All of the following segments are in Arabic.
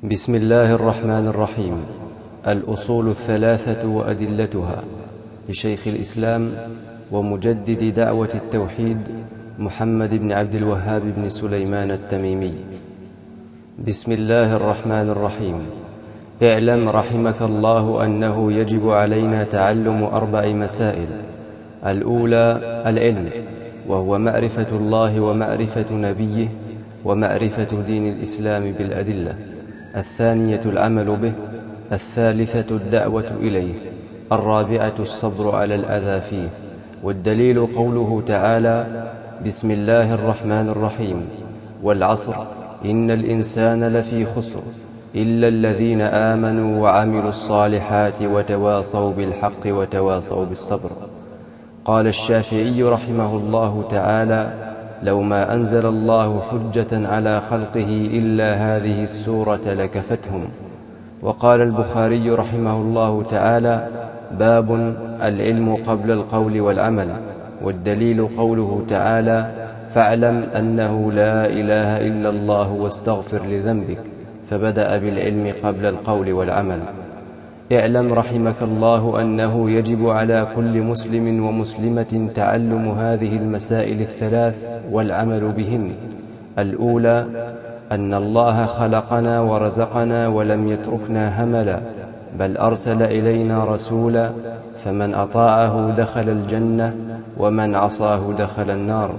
بسم الله الرحمن الرحيم. الأصول الثلاثة وأدلتها لشيخ الإسلام ومجدد دعوة التوحيد محمد بن عبد الوهاب بن سليمان التميمي. بسم الله الرحمن الرحيم. اعلم رحمك الله أنه يجب علينا تعلم أربع مسائل. الأولى العلم وهو معرفة الله ومعرفة نبيه ومعرفة دين الإسلام بالأدلة. الثانية العمل به الثالثة الدعوة إليه الرابعة الصبر على الأذى فيه والدليل قوله تعالى بسم الله الرحمن الرحيم والعصر إن الإنسان لفي خسر إلا الذين آمنوا وعملوا الصالحات وتواصوا بالحق وتواصوا بالصبر. قال الشافعي رحمه الله تعالى لو ما أنزل الله حجة على خلقه إلا هذه السورة لكفتهم. وقال البخاري رحمه الله تعالى باب العلم قبل القول والعمل والدليل قوله تعالى فاعلم أنه لا إله إلا الله واستغفر لذنبك. فبدأ بالعلم قبل القول والعمل. اعلم رحمك الله أنه يجب على كل مسلم ومسلمة تعلم هذه المسائل الثلاث والعمل بهن. الأولى أن الله خلقنا ورزقنا ولم يتركنا هملا بل أرسل إلينا رسولا فمن أطاعه دخل الجنة ومن عصاه دخل النار.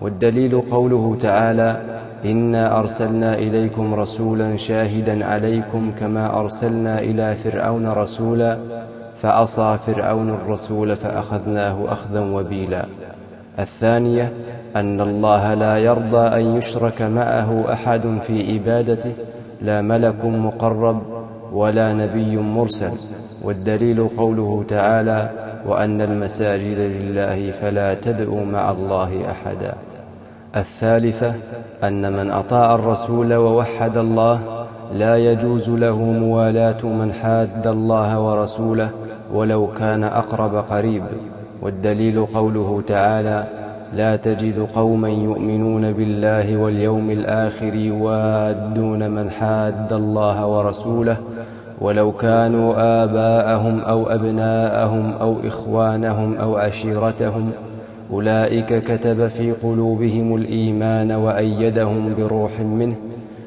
والدليل قوله تعالى إنا أرسلنا إليكم رسولا شاهدا عليكم كما أرسلنا إلى فرعون رسولا فعصى فرعون الرسول فأخذناه أخذا وبيلا. الثانية أن الله لا يرضى أن يشرك معه أحد في عبادته لا ملك مقرب ولا نبي مرسل. والدليل قوله تعالى وأن المساجد لله فلا تدعوا مع الله أحدا. الثالثة أن من أطاع الرسول ووحد الله لا يجوز له موالاة من حاد الله ورسوله ولو كان أقرب قريب والدليل قوله تعالى لا تجد قوما يؤمنون بالله واليوم الآخر يوادون من حاد الله ورسوله ولو كانوا آباءهم أو أبناءهم أو إخوانهم أو عشيرتهم أولئك كتب في قلوبهم الإيمان وأيدهم بروح منه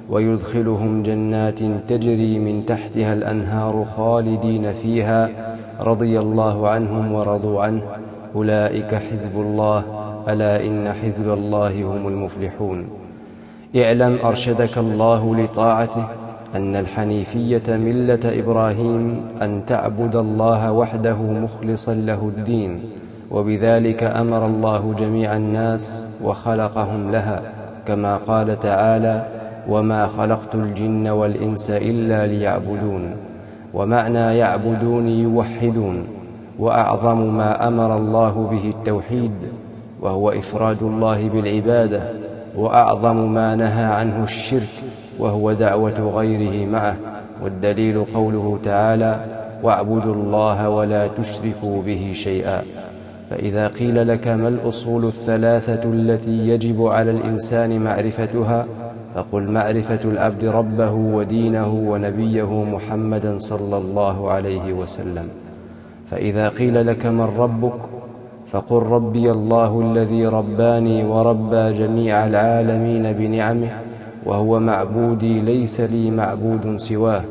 ويدخلهم جنات تجري من تحتها الأنهار خالدين فيها رضي الله عنهم ورضوا عنه. أولئك حزب الله ألا إن حزب الله هم المفلحون. اعلم أرشدك الله لطاعته أن الحنيفية ملة إبراهيم أن تعبد الله وحده مخلصا له الدين. وبذلك أمر الله جميع الناس وخلقهم لها كما قال تعالى وما خلقت الجن والإنس إلا ليعبدون ومعنى يعبدون يوحدون وأعظم ما أمر الله به التوحيد وهو إفراد الله بالعبادة وأعظم ما نهى عنه الشرك وهو دعوة غيره معه والدليل قوله تعالى واعبدوا الله ولا تشركوا به شيئا فإذا قيل لك ما الأصول الثلاثة التي يجب على الإنسان معرفتها فقل معرفة العبد ربه ودينه ونبيه محمدا صلى الله عليه وسلم. فإذا قيل لك من ربك فقل ربي الله الذي رباني وربى جميع العالمين بنعمه وهو معبودي ليس لي معبود سواه.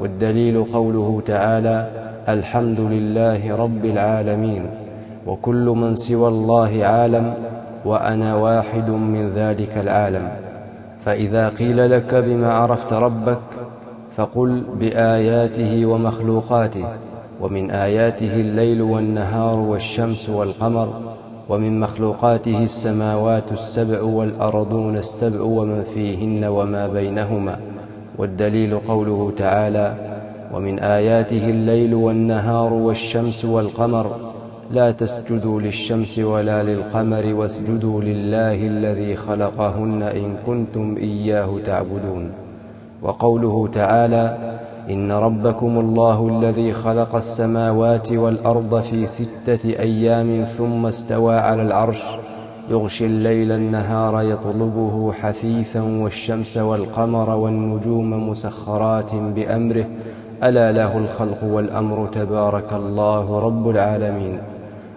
والدليل قوله تعالى الحمد لله رب العالمين. وكل من سوى الله عالم وأنا واحد من ذلك العالم. فإذا قيل لك بما عرفت ربك فقل بآياته ومخلوقاته ومن آياته الليل والنهار والشمس والقمر ومن مخلوقاته السماوات السبع والأرضون السبع ومن فيهن وما بينهما. والدليل قوله تعالى ومن آياته الليل والنهار والشمس والقمر لا تسجدوا للشمس ولا للقمر واسجدوا لله الذي خلقهن إن كنتم إياه تعبدون. وقوله تعالى إن ربكم الله الذي خلق السماوات والأرض في ستة أيام ثم استوى على العرش يغشي الليل النهار يطلبه حثيثا والشمس والقمر والنجوم مسخرات بأمره. ألا له الخلق والأمر تبارك الله رب العالمين.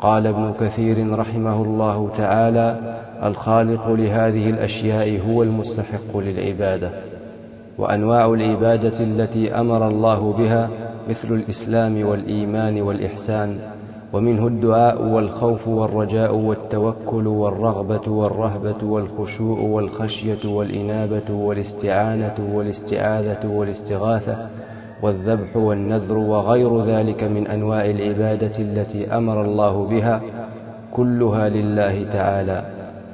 قال ابن كثير رحمه الله تعالى الخالق لهذه الأشياء هو المستحق للعبادة وأنواع العبادة التي أمر الله بها مثل الإسلام والإيمان والإحسان ومنه الدعاء والخوف والرجاء والتوكل والرغبة والرهبة والخشوع والخشية والإنابة والاستعانة والاستعاذة والاستغاثة والذبح والنذر وغير ذلك من أنواع العبادة التي أمر الله بها كلها لله تعالى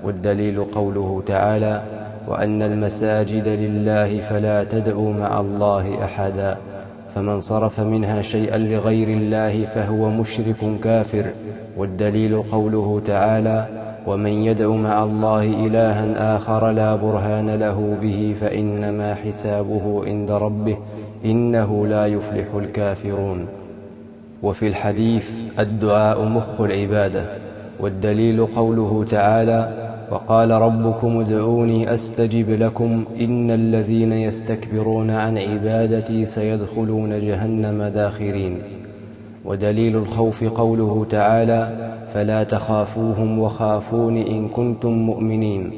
والدليل قوله تعالى وأن المساجد لله فلا تدعوا مع الله أحدا فمن صرف منها شيئا لغير الله فهو مشرك كافر والدليل قوله تعالى ومن يدع مع الله إلها آخر لا برهان له به فإنما حسابه عند ربه إنه لا يفلح الكافرون. وفي الحديث الدعاء مخ العبادة والدليل قوله تعالى وقال ربكم ادعوني أستجب لكم إن الذين يستكبرون عن عبادتي سيدخلون جهنم داخرين. ودليل الخوف قوله تعالى فلا تخافوهم وخافون إن كنتم مؤمنين.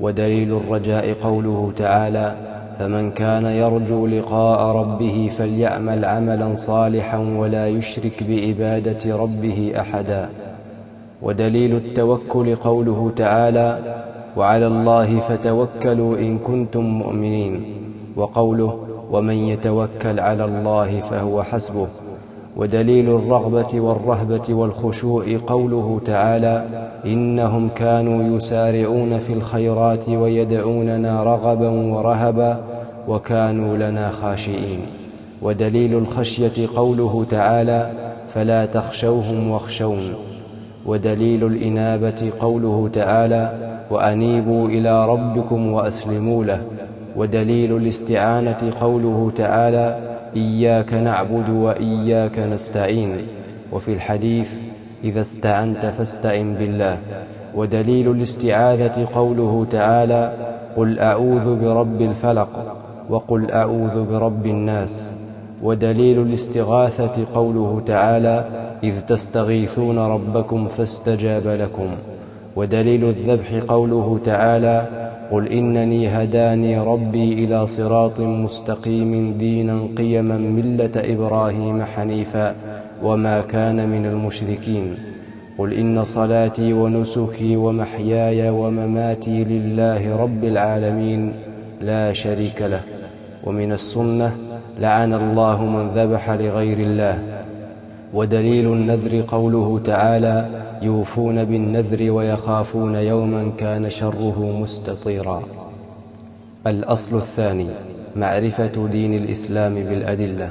ودليل الرجاء قوله تعالى فمن كان يرجو لقاء ربه فليعمل عملا صالحا ولا يشرك بعبادة ربه أحدا. ودليل التوكل قوله تعالى وعلى الله فتوكلوا إن كنتم مؤمنين. وقوله ومن يتوكل على الله فهو حسبه. ودليل الرغبة والرهبة والخشوع قوله تعالى إنهم كانوا يسارعون في الخيرات ويدعوننا رغبا ورهبا وكانوا لنا خاشئين ودليل الخشية قوله تعالى فلا تخشوهم واخشون. ودليل الإنابة قوله تعالى وأنيبوا إلى ربكم وأسلموا له. ودليل الاستعانة قوله تعالى إياك نعبد وإياك نستعين. وفي الحديث إذا استعنت فاستعن بالله. ودليل الاستعاذة قوله تعالى قل أعوذ برب الفلق وقل أعوذ برب الناس. ودليل الاستغاثة قوله تعالى إذ تستغيثون ربكم فاستجاب لكم. ودليل الذبح قوله تعالى قل إنني هداني ربي إلى صراط مستقيم دينا قيما ملة إبراهيم حنيفا وما كان من المشركين. قل إن صلاتي ونسكي ومحياي ومماتي لله رب العالمين لا شريك له. ومن السنة لعن الله من ذبح لغير الله. ودليل النذر قوله تعالى يوفون بالنذر ويخافون يوما كان شره مستطيرا. الأصل الثاني معرفة دين الإسلام بالأدلة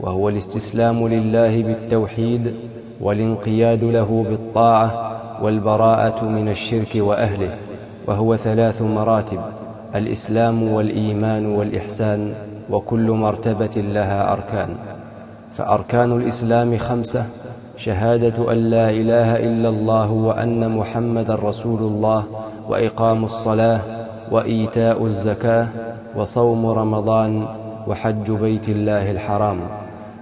وهو الاستسلام لله بالتوحيد والانقياد له بالطاعة والبراءة من الشرك وأهله وهو ثلاث مراتب الإسلام والإيمان والإحسان وكل مرتبة لها أركان. فأركان الإسلام خمسة شهادة أن لا إله إلا الله وأن محمد رسول الله وإقام الصلاة وإيتاء الزكاة وصوم رمضان وحج بيت الله الحرام.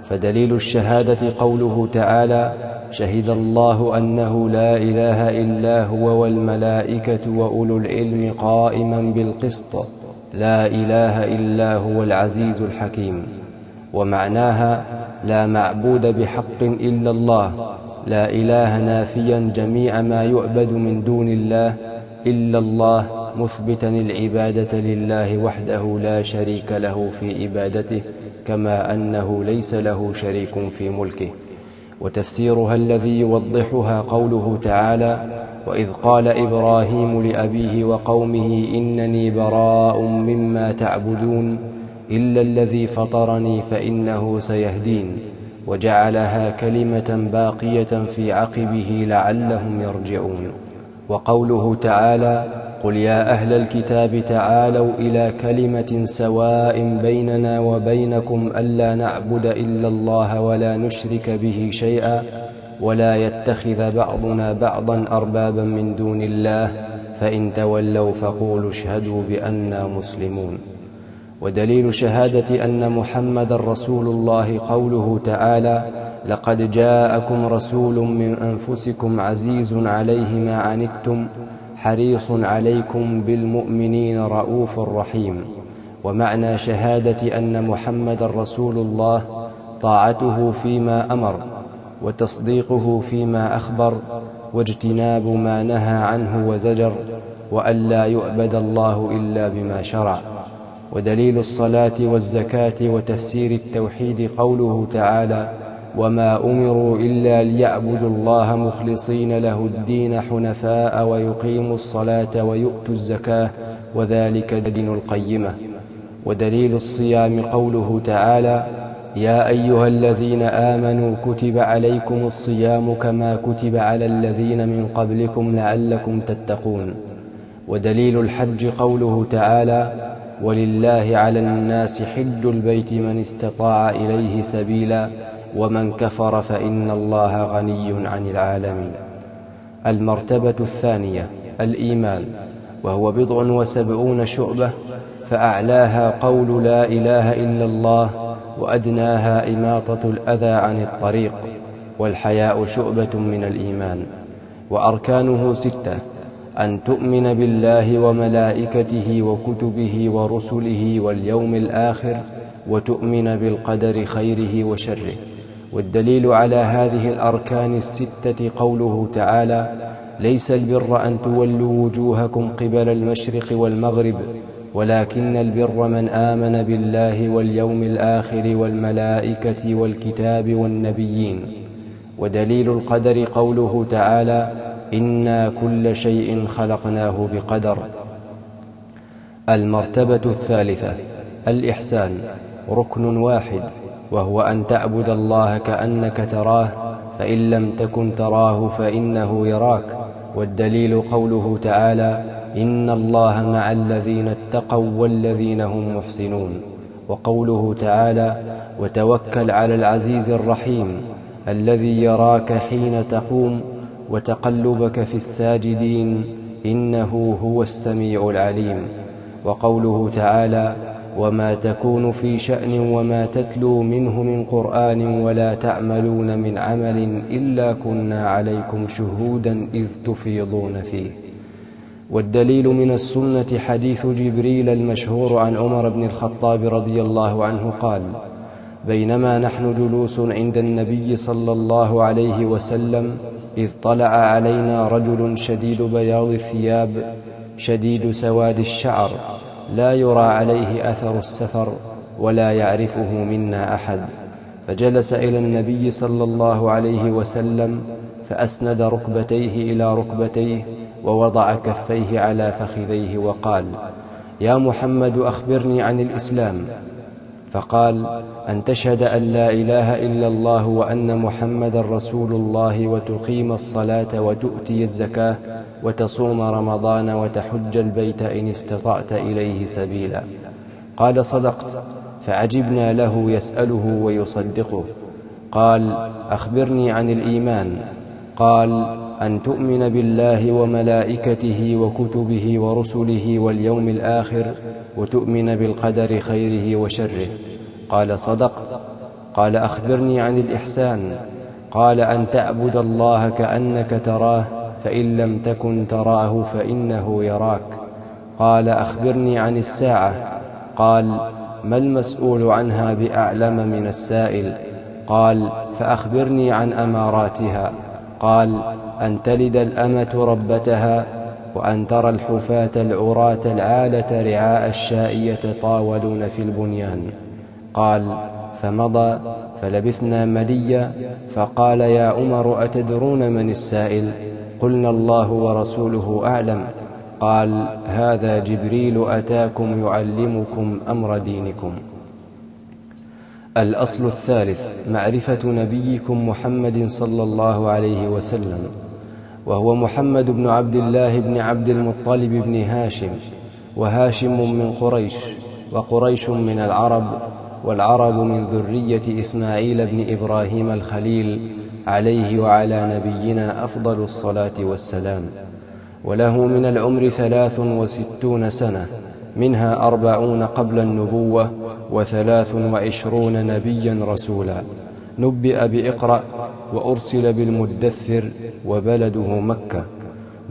فدليل الشهادة قوله تعالى شهد الله أنه لا إله إلا هو والملائكة وأولو العلم قائما بالقسط لا إله إلا هو العزيز الحكيم. ومعناها لا معبود بحق إلا الله لا إله نافيا جميع ما يعبد من دون الله إلا الله مثبتا العبادة لله وحده لا شريك له في عبادته كما أنه ليس له شريك في ملكه. وتفسيرها الذي يوضحها قوله تعالى وإذ قال إبراهيم لأبيه وقومه إنني براء مما تعبدون إلا الذي فطرني فإنه سيهدين وجعلها كلمة باقية في عقبه لعلهم يرجعون. وقوله تعالى قل يا أهل الكتاب تعالوا إلى كلمة سواء بيننا وبينكم ألا نعبد إلا الله ولا نشرك به شيئا ولا يتخذ بعضنا بعضا أربابا من دون الله فإن تولوا فقولوا اشهدوا بأننا مسلمون. ودليل شهادة أن محمد رسول الله قوله تعالى لقد جاءكم رسول من أنفسكم عزيز عليه ما عنتم حريص عليكم بالمؤمنين رؤوف رحيم ومعنى شهادة أن محمد رسول الله طاعته فيما أمر وتصديقه فيما أخبر واجتناب ما نهى عنه وزجر وأن لا يعبد الله إلا بما شرع. ودليل الصلاة والزكاة وتفسير التوحيد قوله تعالى وما أمروا إلا ليعبدوا الله مخلصين له الدين حنفاء ويقيموا الصلاة ويؤتوا الزكاة وذلك دين القيمة. ودليل الصيام قوله تعالى يا أيها الذين آمنوا كتب عليكم الصيام كما كتب على الذين من قبلكم لعلكم تتقون. ودليل الحج قوله تعالى ولله على الناس حج البيت من استطاع إليه سبيلا ومن كفر فإن الله غني عن العالمين. المرتبة الثانية الإيمان وهو بضع وسبعون شعبة فأعلاها قول لا إله إلا الله وأدناها إماطة الأذى عن الطريق والحياء شعبة من الإيمان وأركانه ستة أن تؤمن بالله وملائكته وكتبه ورسله واليوم الآخر وتؤمن بالقدر خيره وشره. والدليل على هذه الأركان الستة قوله تعالى ليس البر أن تولوا وجوهكم قبل المشرق والمغرب ولكن البر من آمن بالله واليوم الآخر والملائكة والكتاب والنبيين. ودليل القدر قوله تعالى إنا كل شيء خلقناه بقدر. المرتبة الثالثة الإحسان ركن واحد وهو أن تعبد الله كأنك تراه فإن لم تكن تراه فإنه يراك. والدليل قوله تعالى إن الله مع الذين اتقوا والذين هم محسنون. وقوله تعالى وتوكل على العزيز الرحيم الذي يراك حين تقوم وتقلبك في الساجدين إنه هو السميع العليم. وقوله تعالى وما تكون في شأن وما تتلو منه من قرآن ولا تعملون من عمل إلا كنا عليكم شهودا إذ تفيضون فيه. والدليل من السنة حديث جبريل المشهور عن عمر بن الخطاب رضي الله عنه قال بينما نحن جلوس عند النبي صلى الله عليه وسلم إذ طلع علينا رجل شديد بياض الثياب شديد سواد الشعر لا يرى عليه أثر السفر ولا يعرفه منا أحد. فجلس إلى النبي صلى الله عليه وسلم فأسند ركبتيه إلى ركبتيه ووضع كفيه على فخذيه وقال يا محمد أخبرني عن الإسلام. فقال أن تشهد أن لا إله إلا الله وأن محمد رسول الله وتقيم الصلاة وتؤتي الزكاة وتصوم رمضان وتحج البيت إن استطعت إليه سبيلا. قال صدقت. فعجبنا له يسأله ويصدقه. قال أخبرني عن الإيمان. قال أن تؤمن بالله وملائكته وكتبه ورسله واليوم الآخر وتؤمن بالقدر خيره وشره. قال صدقت قال أخبرني عن الإحسان. قال أن تعبد الله كأنك تراه فإن لم تكن تراه فإنه يراك. قال أخبرني عن الساعة. قال ما المسؤول عنها بأعلم من السائل؟ قال فأخبرني عن أماراتها. قال أن تلد الأمة ربتها وأن ترى الحفاة العراة العالة رعاء الشاء يتطاولون في البنيان. قال فمضى فلبثنا مليا فقال يا عمر أتدرون من السائل؟ قلنا الله ورسوله أعلم. قال هذا جبريل أتاكم يعلمكم أمر دينكم. الأصل الثالث معرفة نبيكم محمد صلى الله عليه وسلم وهو محمد بن عبد الله بن عبد المطلب بن هاشم وهاشم من قريش وقريش من العرب والعرب من ذرية إسماعيل بن إبراهيم الخليل عليه وعلى نبينا أفضل الصلاة والسلام. وله من العمر ثلاث وستون سنة منها أربعون قبل النبوة وثلاث وعشرون نبيا رسولا. نبئ بإقرأ وأرسل بالمدثر وبلده مكة.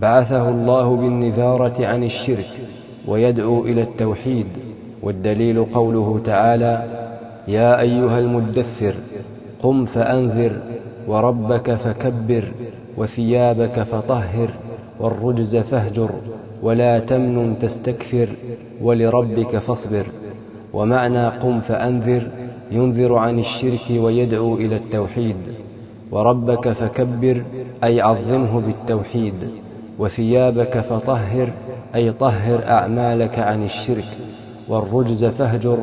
بعثه الله بالنذارة عن الشرك ويدعو إلى التوحيد. والدليل قوله تعالى يا أيها المدثر قم فأنذر وربك فكبر وثيابك فطهر والرجز فاهجر. ولا تمنن تستكثر ولربك فاصبر. ومعنى قم فأنذر ينذر عن الشرك ويدعو إلى التوحيد. وربك فكبر أي عظمه بالتوحيد. وثيابك فطهر أي طهر أعمالك عن الشرك. والرجز فاهجر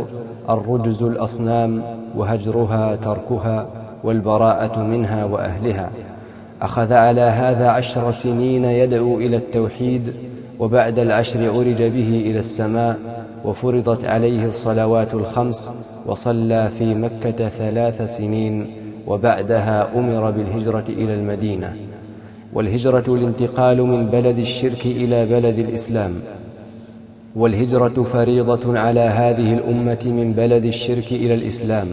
الرجز الأصنام وهجرها تركها والبراءة منها وأهلها. أخذ على هذا عشر سنين يدعو إلى التوحيد وبعد العشر عرج به إلى السماء وفرضت عليه الصلوات الخمس وصلى في مكة ثلاث سنين وبعدها أمر بالهجرة إلى المدينة. والهجرة الانتقال من بلد الشرك إلى بلد الإسلام. والهجرة فريضة على هذه الأمة من بلد الشرك إلى الإسلام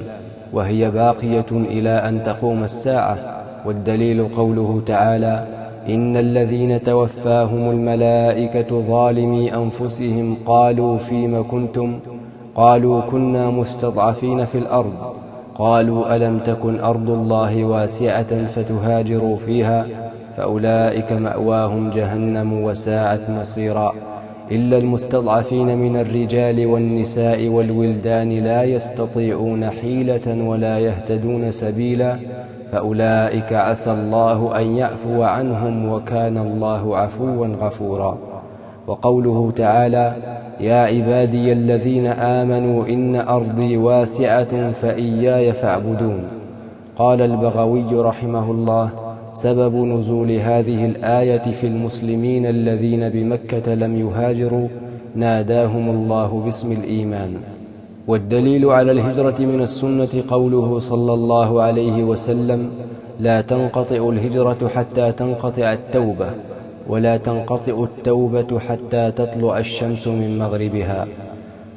وهي باقية إلى أن تقوم الساعة والدليل قوله تعالى إن الذين توفاهم الملائكة ظالمي أنفسهم قالوا فيم كنتم؟ قالوا كنا مستضعفين في الأرض. قالوا ألم تكن أرض الله واسعة فتهاجروا فيها؟ فأولئك مأواهم جهنم وساعت مصيرا. إلا المستضعفين من الرجال والنساء والولدان لا يستطيعون حيلة ولا يهتدون سبيلا. فأولئك عسى الله أن يعفو عنهم وكان الله عفوا غفورا. وقوله تعالى يا عبادي الذين آمنوا إن أرضي واسعة فإياي فاعبدون. قال البغوي رحمه الله سبب نزول هذه الآية في المسلمين الذين بمكة لم يهاجروا ناداهم الله باسم الإيمان. والدليل على الهجرة من السنة قوله صلى الله عليه وسلم لا تنقطع الهجرة حتى تنقطع التوبة ولا تنقطع التوبة حتى تطلع الشمس من مغربها.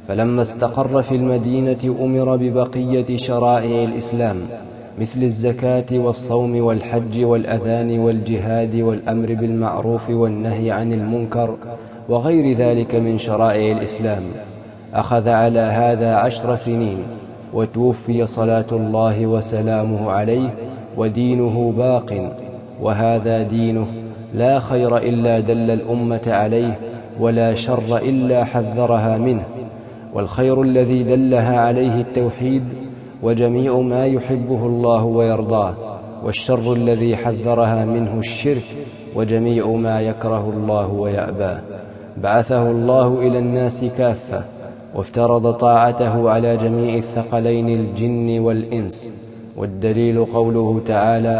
فلما استقر في المدينة أمر ببقية شرائع الإسلام مثل الزكاة والصوم والحج والأذان والجهاد والأمر بالمعروف والنهي عن المنكر وغير ذلك من شرائع الإسلام. أخذ على هذا عشر سنين وتوفي صلاة الله وسلامه عليه ودينه باق وهذا دينه لا خير إلا دل الأمة عليه ولا شر إلا حذرها منه. والخير الذي دلها عليه التوحيد وجميع ما يحبه الله ويرضاه والشر الذي حذرها منه الشرك وجميع ما يكره الله ويأباه. بعثه الله إلى الناس كافة وافترض طاعته على جميع الثقلين الجن والإنس. والدليل قوله تعالى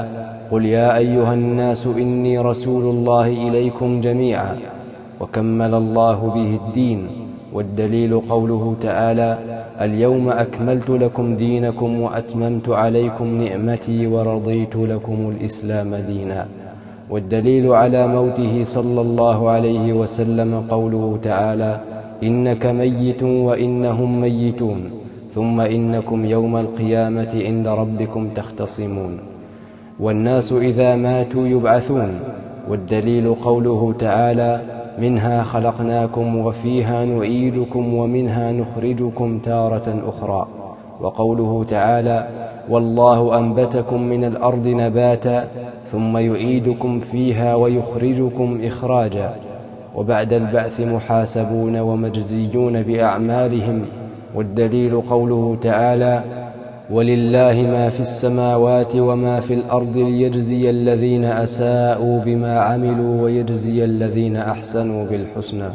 قل يا أيها الناس إني رسول الله إليكم جميعا وكمل الله به الدين والدليل قوله تعالى اليوم أكملت لكم دينكم وأتممت عليكم نعمتي ورضيت لكم الإسلام دينا والدليل على موته صلى الله عليه وسلم قوله تعالى إنك ميت وإنهم ميتون ثم إنكم يوم القيامة عند ربكم تختصمون. والناس إذا ماتوا يبعثون والدليل قوله تعالى منها خلقناكم وفيها نعيدكم ومنها نخرجكم تارة أخرى. وقوله تعالى والله أنبتكم من الأرض نباتا ثم يعيدكم فيها ويخرجكم إخراجا. وبعد البعث محاسبون ومجزيون بأعمالهم والدليل قوله تعالى ولله ما في السماوات وما في الأرض ليجزي الذين أساءوا بما عملوا ويجزي الذين أحسنوا بالحسنى.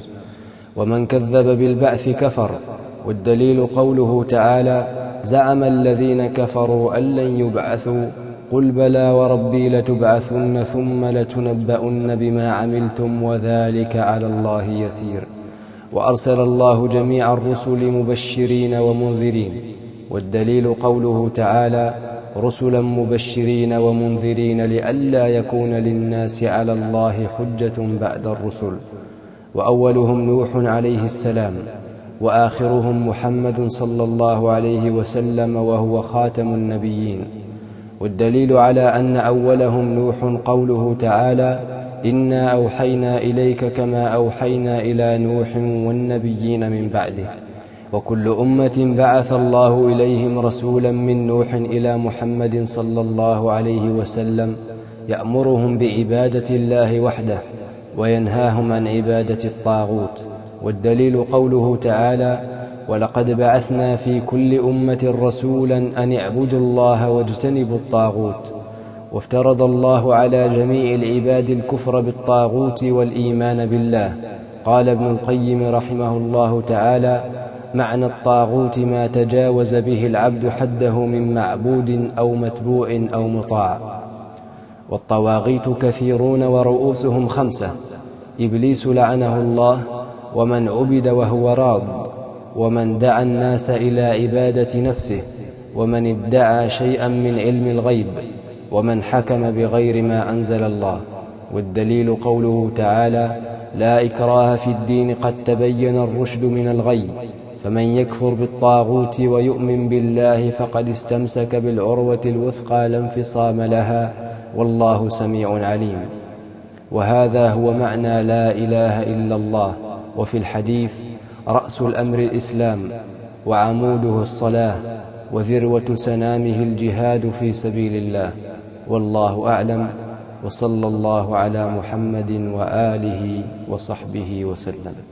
ومن كذب بالبعث كفر والدليل قوله تعالى زعم الذين كفروا أن لن يبعثوا قل بلى وربي لتبعثن ثم لتنبؤن بما عملتم وذلك على الله يسير. وأرسل الله جميع الرسل مبشرين ومنذرين والدليل قوله تعالى رسلا مبشرين ومنذرين لئلا يكون للناس على الله حجة بعد الرسل. وأولهم نوح عليه السلام وآخرهم محمد صلى الله عليه وسلم وهو خاتم النبيين. والدليل على أن أولهم نوح قوله تعالى إنا أوحينا إليك كما أوحينا إلى نوح والنبيين من بعده. وكل أمة بعث الله إليهم رسولا من نوح إلى محمد صلى الله عليه وسلم يأمرهم بعبادة الله وحده وينهاهم عن عبادة الطاغوت. والدليل قوله تعالى ولقد بعثنا في كل أمة رسولا أن اعبدوا الله واجتنبوا الطاغوت وافترض الله على جميع العباد الكفر بالطاغوت والإيمان بالله. قال ابن القيم رحمه الله تعالى معنى الطاغوت ما تجاوز به العبد حده من معبود أو متبوع أو مطاع. والطواغيت كثيرون ورؤوسهم خمسة إبليس لعنه الله ومن عبد وهو راض. ومن دعا الناس إلى عبادة نفسه ومن ادعى شيئا من علم الغيب ومن حكم بغير ما أنزل الله. والدليل قوله تعالى لا إكراه في الدين قد تبين الرشد من الغي فمن يكفر بالطاغوت ويؤمن بالله فقد استمسك بالعروة الوثقى لا انفصام لها والله سميع عليم. وهذا هو معنى لا إله إلا الله. وفي الحديث رأس الأمر الإسلام وعموده الصلاة وذروة سنامه الجهاد في سبيل الله. والله أعلم. وصلى الله على محمد وآله وصحبه وسلم.